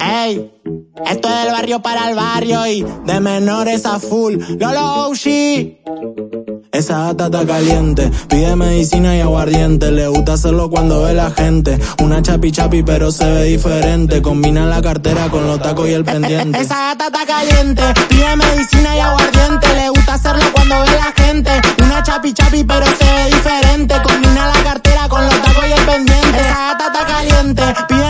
Ey, esto es del barrio para el barrio y de menores a full. Lolo Oshi. Esa gata está caliente, pide medicina y aguardiente. Le gusta hacerlo cuando ve la gente. Una chapi chapi, pero se ve diferente. Combina la cartera con los tacos y el pendiente. Esa gata está caliente, pide medicina y aguardiente. Le gusta hacerlo cuando ve la gente. Una chapi chapi, pero se ve diferente. Combina la cartera con los tacos y el pendiente. Esa gata está caliente,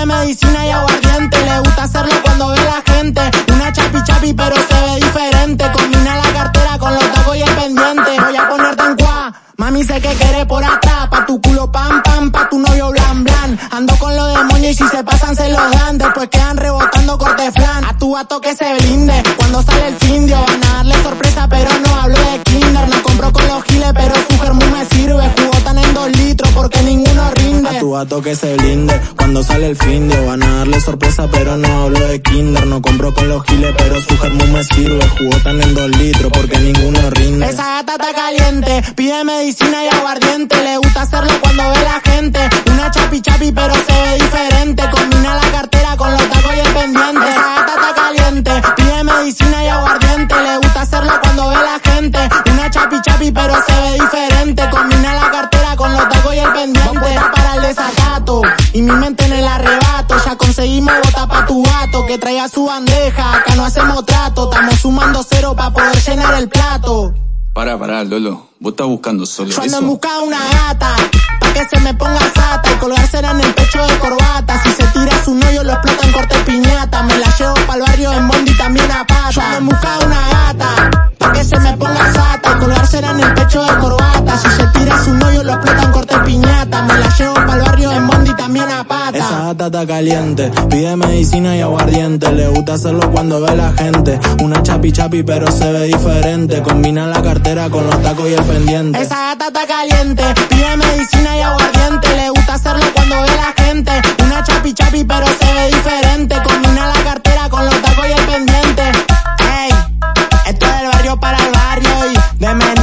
medicina y aguardiente. Le gusta hacerlo cuando ve la gente. Una chapi chapi, pero se ve diferente. Combina la cartera con los tacos y el pendiente. Voy a ponerte en cuá. Mami sé que querés por atrás, pa' tu culo pam pam, pa' tu novio blan blan. Ando con los demonios y si se pasan se los dan, después quedan rebotando corte flan. A tu gato que se blinde, cuando sale porque ninguno rinde. A tu gato que se blinde, cuando sale el fin de van a darle sorpresa, pero no hablo de kinder. No compro con los giles, pero su germú me sirve. Jugo tan en dos litros porque ninguno rinde. Esa gata está caliente, pide medicina y aguardiente. Le gusta y mi mente en el arrebato. Ya conseguimos bota pa' tu gato que traiga su bandeja. Acá no hacemos trato, estamos sumando cero pa' poder llenar el plato. Para, para, Lolo. Vos estás buscando solo Yo ando en busca de una gata, pa' que se me ponga sata y colgársela en el pecho de corbata. Si se tira su novio lo explota en corte piñata. Me la llevo pa'l barrio en Bondi también a pata. Yo ando en busca de una gata, pa' que se me ponga sata y colgársela en el pecho está caliente, pide medicina y aguardiente. Le gusta hacerlo cuando ve la gente. Una chapi chapi pero se ve diferente. Combina la cartera con los tacos y el pendiente. Esa gata está caliente, pide medicina y aguardiente. Le gusta hacerlo cuando ve la gente. Una chapi chapi pero se ve diferente. Combina la cartera con los tacos y el pendiente. Ey, esto es del barrio para el barrio y de full.